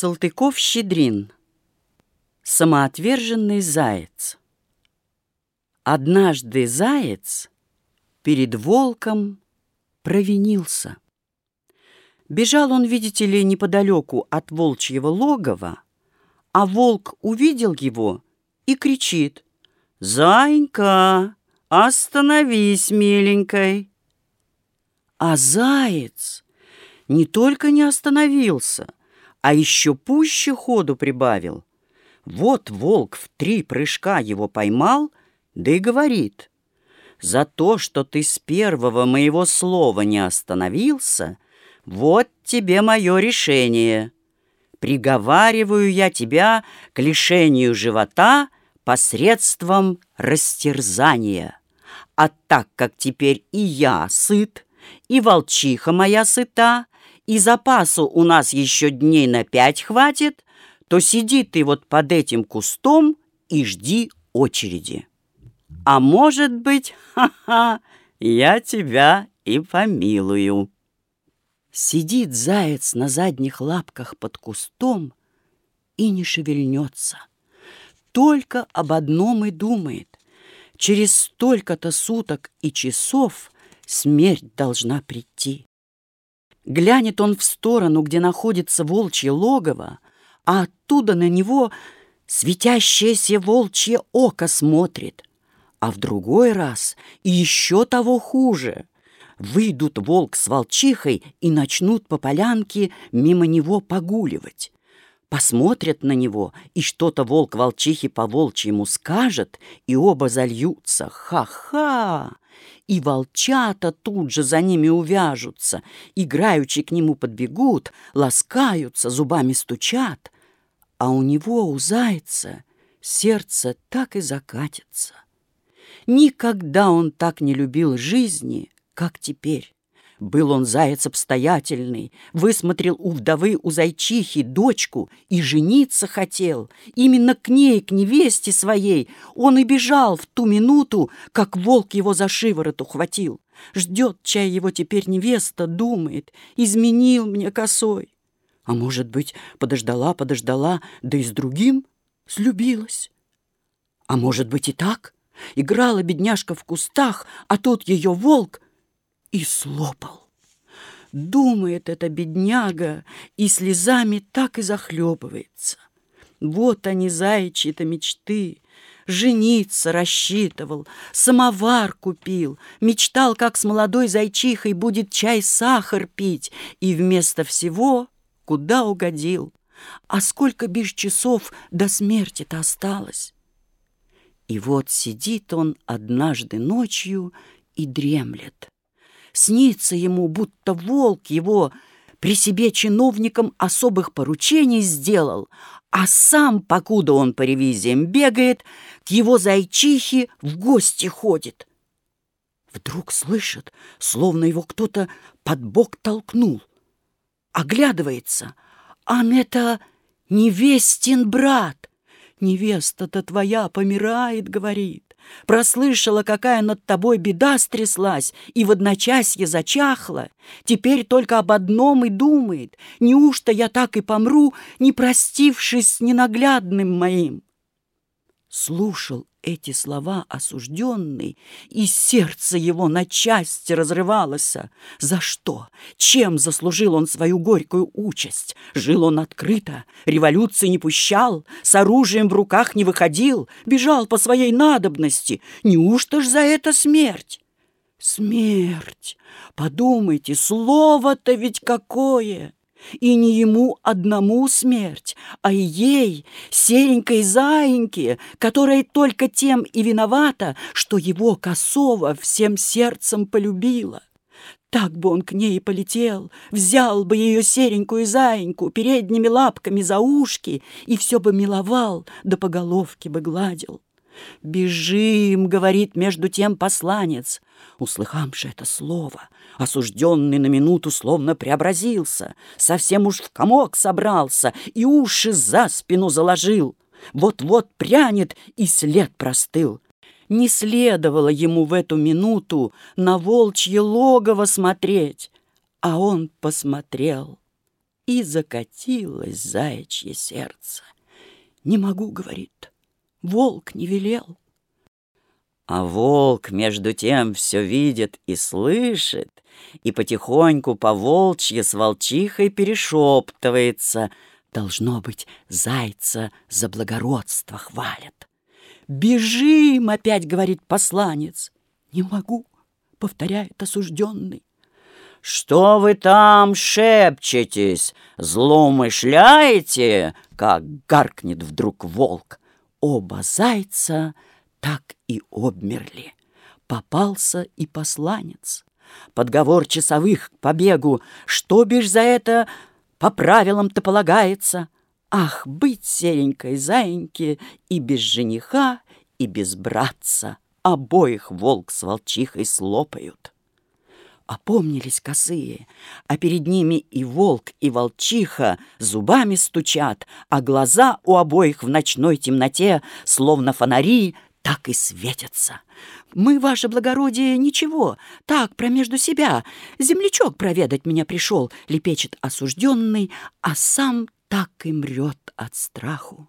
Салтыков-Щедрин. Самоотверженный заяц. Однажды заяц перед волком провинился. Бежал он, видите ли, неподалеку от волчьего логова, а волк увидел его и кричит «Зайка, остановись, миленькой!» А заяц не только не остановился, а еще пуще ходу прибавил. Вот волк в три прыжка его поймал, да и говорит, «За то, что ты с первого моего слова не остановился, вот тебе мое решение. Приговариваю я тебя к лишению живота посредством растерзания. А так как теперь и я сыт, и волчиха моя сыта, и запасу у нас еще дней на пять хватит, то сиди ты вот под этим кустом и жди очереди. А может быть, ха-ха, я тебя и помилую. Сидит заяц на задних лапках под кустом и не шевельнется. Только об одном и думает. Через столько-то суток и часов смерть должна прийти. Глянет он в сторону, где находится волчье логово, а оттуда на него светящееся волчье око смотрит. А в другой раз и еще того хуже. Выйдут волк с волчихой и начнут по полянке мимо него погуливать. Посмотрят на него, и что-то волк волчихе по волчьему скажет, и оба зальются. Ха-ха! И волчата тут же за ними увяжутся, играючи к нему подбегут, ласкаются, зубами стучат. А у него, у зайца, сердце так и закатится. Никогда он так не любил жизни, как теперь. Был он заяц обстоятельный, высмотрел у вдовы у зайчихи дочку и жениться хотел. Именно к ней, к невесте своей, он и бежал в ту минуту, как волк его за шиворот ухватил. Ждет чай его теперь невеста, думает, изменил мне косой. А может быть, подождала, подождала, да и с другим слюбилась. А может быть и так? Играла бедняжка в кустах, а тут ее волк — и слопал. Думает эта бедняга и слезами так и захлебывается. Вот они, заячьи-то мечты. Жениться рассчитывал, самовар купил, мечтал, как с молодой зайчихой будет чай-сахар пить, и вместо всего куда угодил. А сколько без часов до смерти-то осталось? И вот сидит он однажды ночью и дремлет. Снится ему, будто волк его при себе чиновникам особых поручений сделал, а сам, покуда он по ревизиям бегает, к его зайчихе в гости ходит. Вдруг слышит, словно его кто-то под бок толкнул. Оглядывается, а это невестин брат. Невеста-то твоя помирает, говорит. Прослышала, какая над тобой беда стряслась, и в одночасье зачахла. Теперь только об одном и думает. Неужто я так и помру, не простившись с ненаглядным моим? Слушал эти слова осужденный, и сердце его на части разрывалось. За что? Чем заслужил он свою горькую участь? Жил он открыто, революции не пущал, с оружием в руках не выходил, бежал по своей надобности. Неужто ж за это смерть? Смерть! Подумайте, слово-то ведь какое! И не ему одному смерть, а и ей, серенькой заиньке, которая только тем и виновата, что его косово всем сердцем полюбила. Так бы он к ней и полетел, взял бы ее серенькую заиньку передними лапками за ушки и все бы миловал, да по головке бы гладил. «Бежим!» — говорит между тем посланец. Услыхавши это слово, осужденный на минуту словно преобразился, совсем уж в комок собрался и уши за спину заложил. Вот-вот прянет, и след простыл. Не следовало ему в эту минуту на волчье логово смотреть, а он посмотрел и закатилось заячье сердце. «Не могу», — говорит, — «волк не велел». А волк, между тем, все видит и слышит, и потихоньку по волчье с волчихой перешептывается. Должно быть, зайца за благородство хвалят. «Бежим!» — опять говорит посланец. «Не могу!» — повторяет осужденный. «Что вы там шепчетесь? Злоумышляете?» Как гаркнет вдруг волк. Оба зайца так и обмерли. Попался и посланец. Подговор часовых к побегу. Что бишь за это по правилам-то полагается? Ах, быть серенькой заиньке и без жениха, и без братца. Обоих волк с волчихой слопают. Опомнились косые, а перед ними и волк, и волчиха зубами стучат, а глаза у обоих в ночной темноте, словно фонари, так и светятся. Мы, ваше благородие, ничего, так, промежду себя. Землячок проведать меня пришел, лепечет осужденный, а сам так и мрет от страху.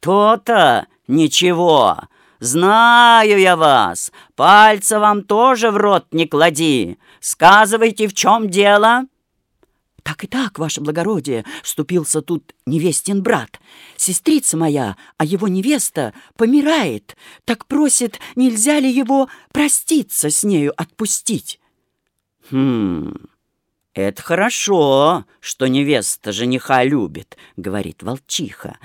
То-то ничего, знаю я вас, пальца вам тоже в рот не клади. Сказывайте, в чем дело?» «Так и так, ваше благородие!» — вступился тут невестин брат. «Сестрица моя, а его невеста помирает. Так просит, нельзя ли его проститься с нею, отпустить?» «Хм, это хорошо, что невеста жениха любит», — говорит волчиха.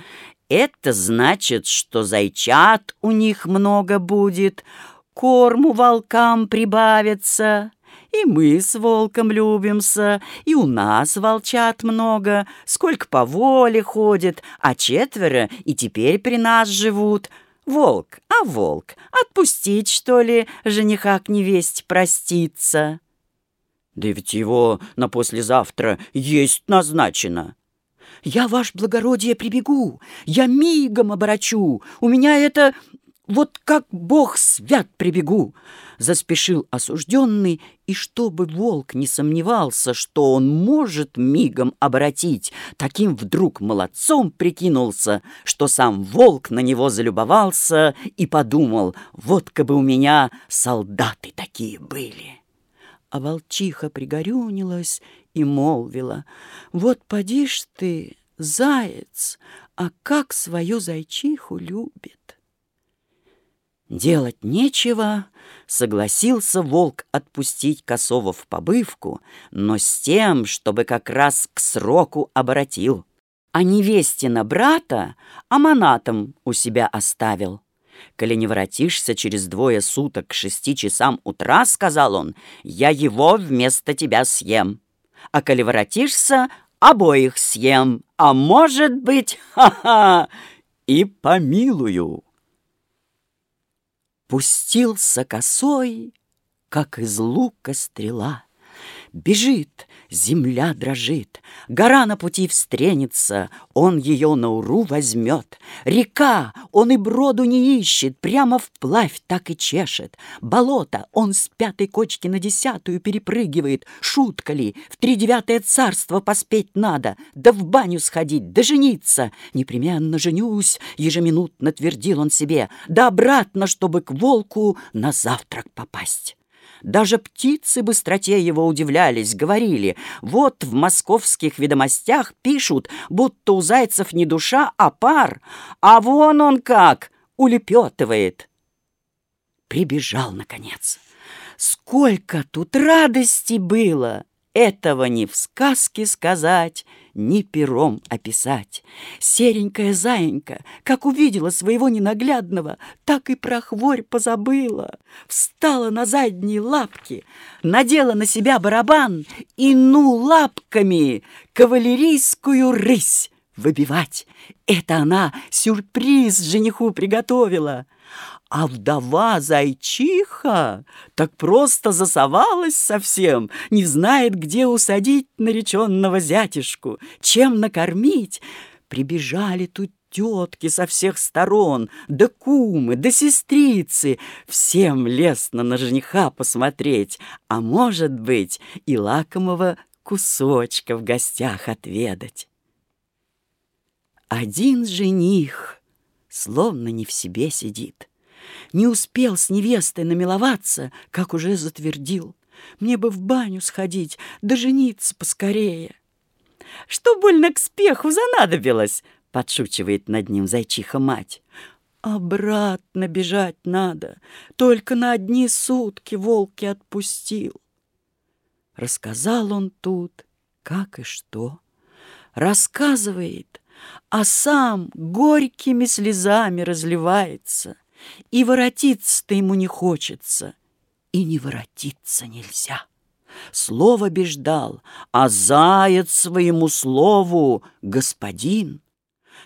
«Это значит, что зайчат у них много будет, корму волкам прибавится». И мы с волком любимся, и у нас волчат много, сколько по воле ходит, а четверо и теперь при нас живут. Волк, а волк, отпустить, что ли, жениха к невесть проститься? Да ведь его на послезавтра есть назначено. Я, ваш благородие, прибегу, я мигом оборачу, у меня это вот как бог свят прибегу!» Заспешил осужденный, и чтобы волк не сомневался, что он может мигом обратить, таким вдруг молодцом прикинулся, что сам волк на него залюбовался и подумал, вот как бы у меня солдаты такие были. А волчиха пригорюнилась и молвила, «Вот поди ж ты, заяц, а как свою зайчиху любит!» Делать нечего, согласился волк отпустить косого в побывку, но с тем, чтобы как раз к сроку оборотил. А невестина брата аманатом у себя оставил. «Коли не воротишься через двое суток к шести часам утра, — сказал он, — я его вместо тебя съем. А коли воротишься, обоих съем, а может быть, ха-ха, и помилую». Пустился косой, как из лука стрела. Бежит, земля дрожит, гора на пути встренется, он ее на уру возьмет. Река, он и броду не ищет, прямо вплавь так и чешет. Болото, он с пятой кочки на десятую перепрыгивает. Шутка ли, в тридевятое царство поспеть надо, да в баню сходить, да жениться. Непременно женюсь, ежеминутно твердил он себе, да обратно, чтобы к волку на завтрак попасть. Даже птицы быстроте его удивлялись, говорили, вот в московских ведомостях пишут, будто у зайцев не душа, а пар, а вон он как улепетывает. Прибежал, наконец. Сколько тут радости было! Этого ни в сказке сказать, ни пером описать. Серенькая заинька, как увидела своего ненаглядного, так и про хворь позабыла. Встала на задние лапки, надела на себя барабан и ну лапками кавалерийскую рысь выбивать. Это она сюрприз жениху приготовила. А вдова зайчиха так просто засовалась совсем, не знает, где усадить нареченного зятишку, чем накормить. Прибежали тут тетки со всех сторон, да кумы, да сестрицы. Всем лестно на жениха посмотреть, а может быть и лакомого кусочка в гостях отведать. Один жених словно не в себе сидит. Не успел с невестой намиловаться, как уже затвердил. Мне бы в баню сходить, да жениться поскорее. Что больно к спеху занадобилось, подшучивает над ним зайчиха-мать. Обратно бежать надо, только на одни сутки волки отпустил. Рассказал он тут, как и что. Рассказывает, а сам горькими слезами разливается. И воротиться-то ему не хочется, и не воротиться нельзя. Слово беждал, а заяц своему слову господин.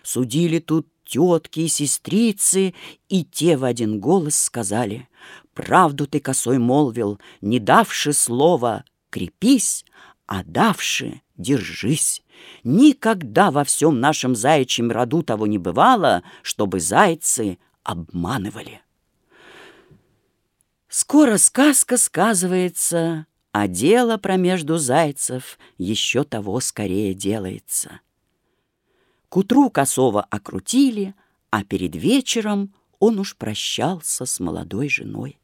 Судили тут тетки и сестрицы, и те в один голос сказали, «Правду ты косой молвил, не давши слова, крепись, а давши, держись. Никогда во всем нашем заячьем роду того не бывало, чтобы зайцы обманывали». Скоро сказка сказывается, а дело промежду зайцев еще того скорее делается. К утру косого окрутили, а перед вечером он уж прощался с молодой женой.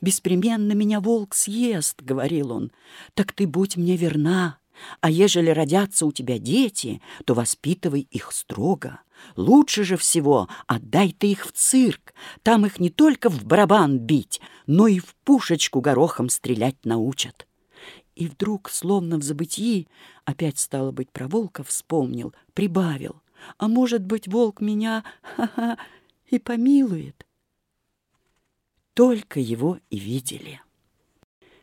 «Беспременно меня волк съест», — говорил он, — «так ты будь мне верна, а ежели родятся у тебя дети, то воспитывай их строго. Лучше же всего отдай ты их в цирк. Там их не только в барабан бить, но и в пушечку горохом стрелять научат. И вдруг, словно в забытии, опять стало быть про волка вспомнил, прибавил. А может быть, волк меня ха-ха, и помилует. Только его и видели.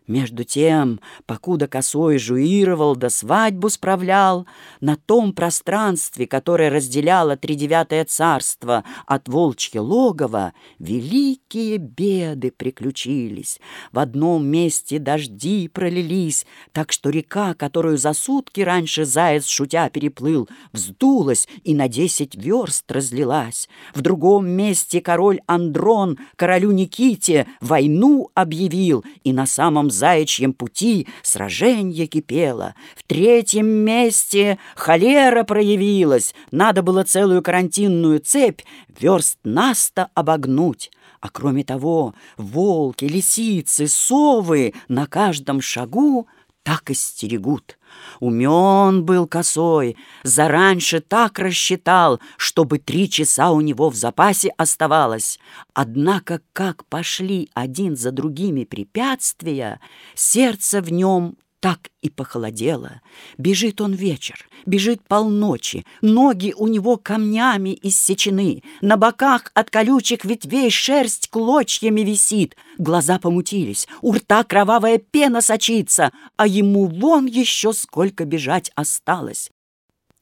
Между тем, покуда косой жуировал да свадьбу справлял, на том пространстве, которое разделяло тридевятое царство от волчье логова, великие беды приключились. В одном месте дожди пролились, так что река, которую за сутки раньше заяц шутя переплыл, вздулась и на десять верст разлилась. В другом месте король Андрон королю Никите войну объявил, и на самом заячьем пути сраженье кипело. В третьем месте холера проявилась. Надо было целую карантинную цепь верст наста обогнуть. А кроме того, волки, лисицы, совы на каждом шагу так и стерегут. Умен был косой, зараньше так рассчитал, чтобы три часа у него в запасе оставалось. Однако, как пошли один за другими препятствия, сердце в нем так и похолодело. Бежит он вечер, бежит полночи, ноги у него камнями иссечены, на боках от колючих ветвей шерсть клочьями висит, глаза помутились, у рта кровавая пена сочится, а ему вон еще сколько бежать осталось.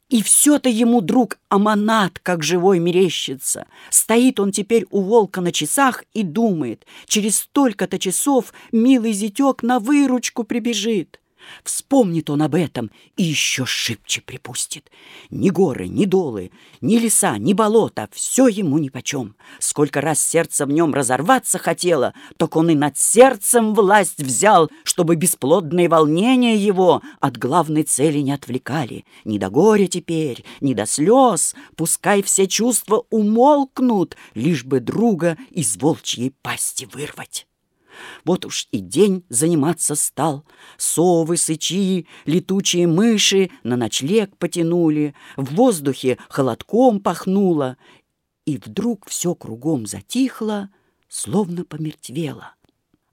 И все-то ему друг Аманат, как живой мерещится. Стоит он теперь у волка на часах и думает, через столько-то часов милый зятек на выручку прибежит. Вспомнит он об этом и еще шибче припустит. Ни горы, ни долы, ни леса, ни болота — все ему нипочем. Сколько раз сердце в нем разорваться хотело, так он и над сердцем власть взял, чтобы бесплодные волнения его от главной цели не отвлекали. Ни до горя теперь, ни до слез, пускай все чувства умолкнут, лишь бы друга из волчьей пасти вырвать. Вот уж и день заниматься стал. Совы, сычи, летучие мыши на ночлег потянули, в воздухе холодком пахнуло, и вдруг все кругом затихло, словно помертвело.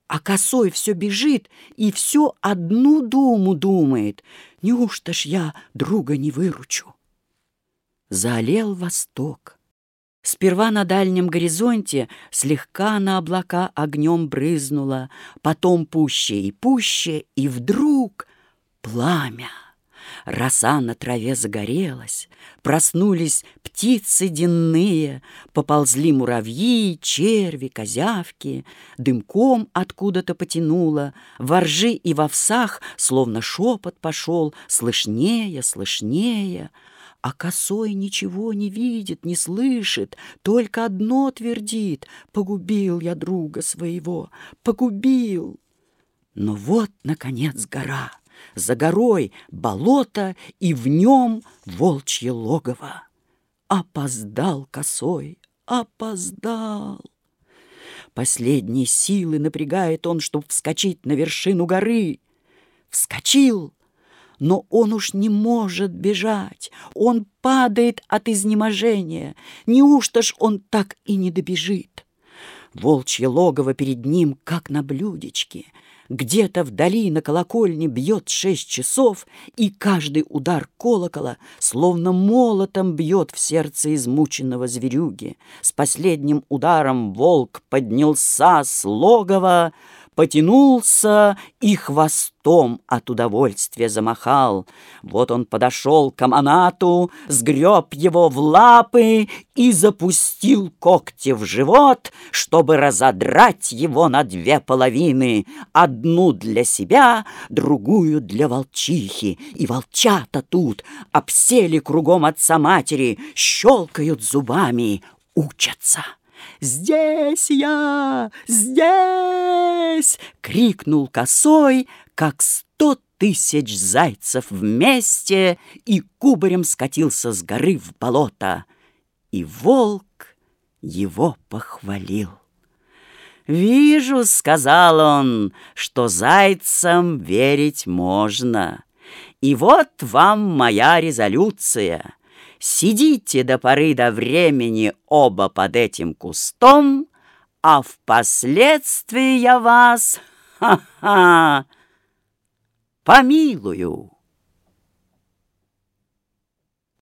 А косой все бежит и все одну думу думает. Неужто ж я друга не выручу? Залел восток. Сперва на дальнем горизонте слегка на облака огнем брызнуло, потом пуще и пуще, и вдруг пламя. Роса на траве загорелась, проснулись птицы денные, поползли муравьи, черви, козявки, дымком откуда-то потянуло, воржи и всах, словно шепот пошел, слышнее, слышнее — а косой ничего не видит, не слышит, только одно твердит «Погубил я друга своего, погубил!» Но вот, наконец, гора. за горой болото, и в нем волчье логово. Опоздал косой, опоздал. Последние силы напрягает он, чтобы вскочить на вершину горы. Вскочил, но он уж не может бежать. Он падает от изнеможения. Неужто ж он так и не добежит? Волчье логово перед ним, как на блюдечке. Где-то вдали на колокольне бьет шесть часов, и каждый удар колокола словно молотом бьет в сердце измученного зверюги. С последним ударом волк поднялся с логова, потянулся и хвостом от удовольствия замахал. Вот он подошел к аманату, сгреб его в лапы и запустил когти в живот, чтобы разодрать его на две половины, одну для себя, другую для волчихи. И волчата тут обсели кругом отца-матери, щелкают зубами, учатся. «Здесь я! Здесь!» — крикнул косой, как сто тысяч зайцев вместе, и кубарем скатился с горы в болото. И волк его похвалил. «Вижу, — сказал он, — что зайцам верить можно. И вот вам моя резолюция. Сидите до поры до времени оба под этим кустом, а впоследствии я вас, ха-ха, помилую».